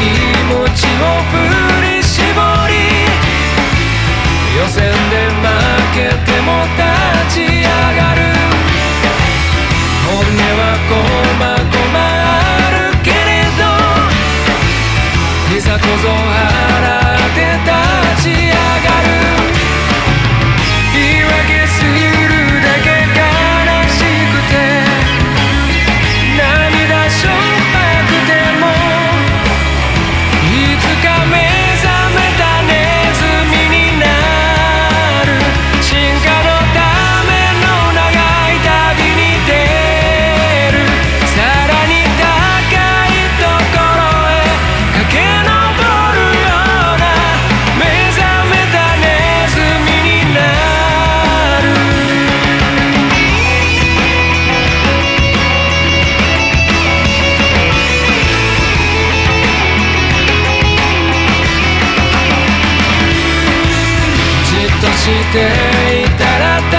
気持ちをぶしていたら叩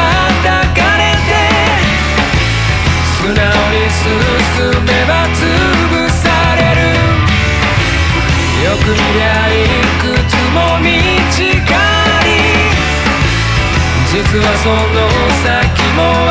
かれて素直に進めば潰される。よく見りゃいくつも道があり実はその先も